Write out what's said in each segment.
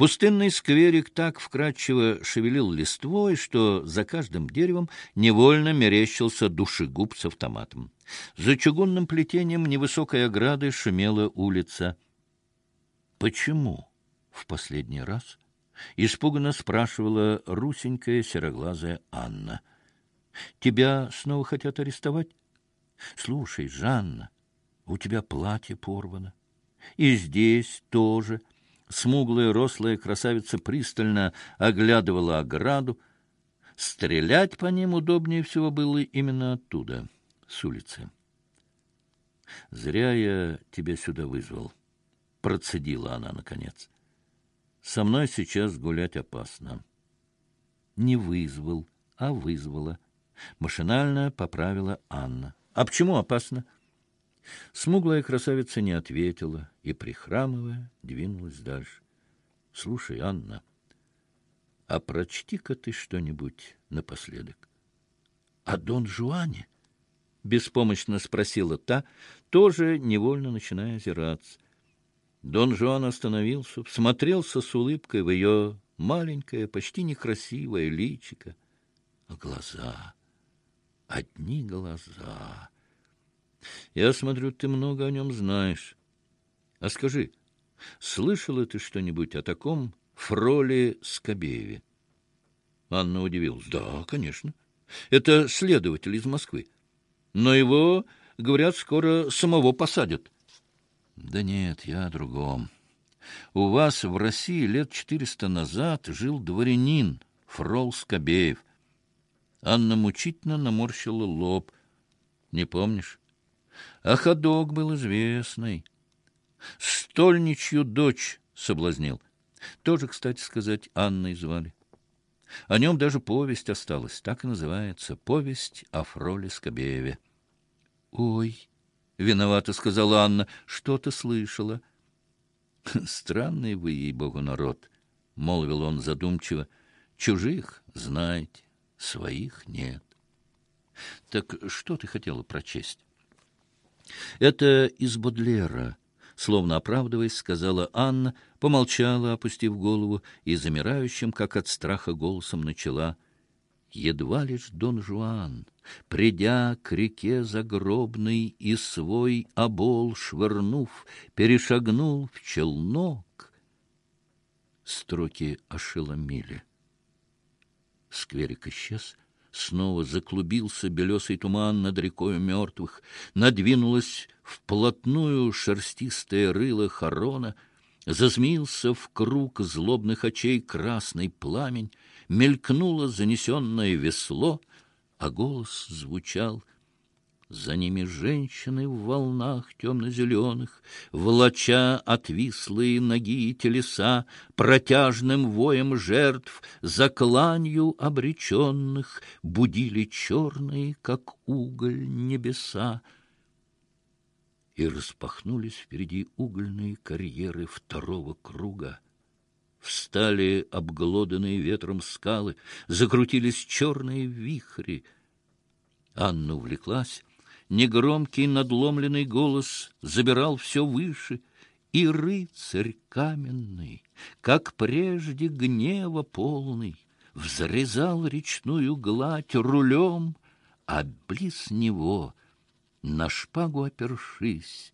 Пустынный скверик так вкрадчиво шевелил листвой, что за каждым деревом невольно мерещился душегуб с автоматом. За чугунным плетением невысокой ограды шумела улица. «Почему?» — в последний раз испуганно спрашивала русенькая сероглазая Анна. «Тебя снова хотят арестовать? Слушай, Жанна, у тебя платье порвано. И здесь тоже...» Смуглая, рослая красавица пристально оглядывала ограду. Стрелять по ним удобнее всего было именно оттуда, с улицы. «Зря я тебя сюда вызвал», — процедила она наконец. «Со мной сейчас гулять опасно». «Не вызвал, а вызвала», — машинально поправила Анна. «А почему опасно?» Смуглая красавица не ответила и, прихрамывая, двинулась дальше. — Слушай, Анна, а прочти-ка ты что-нибудь напоследок. — О Дон Жуане? — беспомощно спросила та, тоже невольно начиная озираться. Дон Жуан остановился, всмотрелся с улыбкой в ее маленькое, почти некрасивое личико. А глаза, одни глаза... Я смотрю, ты много о нем знаешь. А скажи, слышала ты что-нибудь о таком Фроле Скобееве? Анна удивилась. Да, конечно. Это следователь из Москвы. Но его, говорят, скоро самого посадят. Да нет, я о другом. У вас в России лет четыреста назад жил дворянин Фрол Скобеев. Анна мучительно наморщила лоб. Не помнишь? А ходок был известный. Стольничью дочь соблазнил. Тоже, кстати сказать, Анной звали. О нем даже повесть осталась, так и называется, «Повесть о Фроле Скобееве». — Ой, — виновато сказала Анна, — что-то слышала. — Странный вы, ей-богу, народ, — молвил он задумчиво. — Чужих знаете, своих нет. — Так что ты хотела прочесть? Это из Бодлера, словно оправдываясь, сказала Анна, помолчала, опустив голову, и замирающим, как от страха, голосом начала. Едва лишь Дон Жуан, придя к реке загробной и свой обол швырнув, перешагнул в челнок, строки ошеломили. Скверик исчез, Снова заклубился белесый туман над рекою мертвых, надвинулась вплотную шерстистое рыло хорона, зазмился в круг злобных очей красный пламень, мелькнуло занесенное весло, а голос звучал за ними женщины в волнах темно-зеленых, Волоча отвислые ноги и телеса, Протяжным воем жертв, закланью обреченных, Будили черные, как уголь, небеса. И распахнулись впереди угольные карьеры второго круга. Встали обглоданные ветром скалы, Закрутились черные вихри. Анна увлеклась, негромкий надломленный голос забирал все выше, и рыцарь каменный, как прежде гнева полный, взрезал речную гладь рулем, а близ него, на шпагу опершись,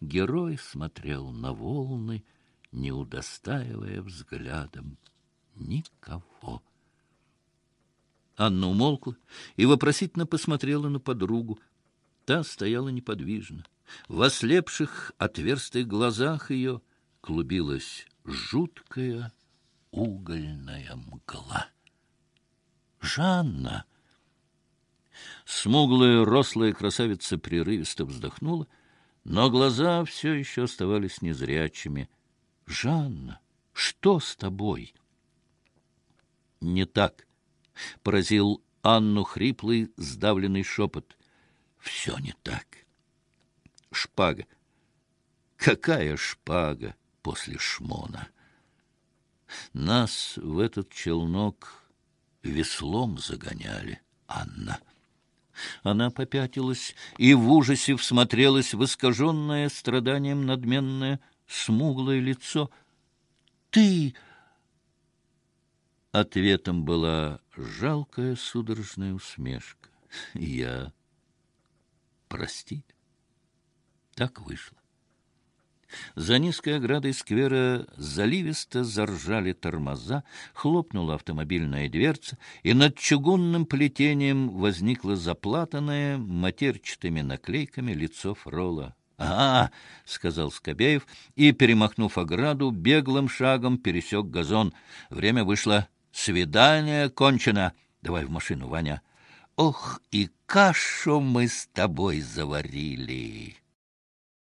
герой смотрел на волны, не удостаивая взглядом никого. Анна умолкла и вопросительно посмотрела на подругу, Та стояла неподвижно. В ослепших отверстых глазах ее клубилась жуткая угольная мгла. «Жанна!» Смуглая, рослая красавица прерывисто вздохнула, но глаза все еще оставались незрячими. «Жанна, что с тобой?» «Не так», — поразил Анну хриплый, сдавленный шепот. Все не так. Шпага. Какая шпага после шмона? Нас в этот челнок веслом загоняли, Анна. Она попятилась и в ужасе всмотрелась в искаженное страданием надменное смуглое лицо. — Ты... Ответом была жалкая судорожная усмешка. Я... Прости. Так вышло. За низкой оградой сквера заливисто заржали тормоза, хлопнула автомобильная дверца, и над чугунным плетением возникло заплатанное матерчатыми наклейками лицо Фрола. «Ага!» — сказал Скобеев и, перемахнув ограду, беглым шагом пересек газон. Время вышло. «Свидание кончено! Давай в машину, Ваня!» «Ох, и кашу мы с тобой заварили!»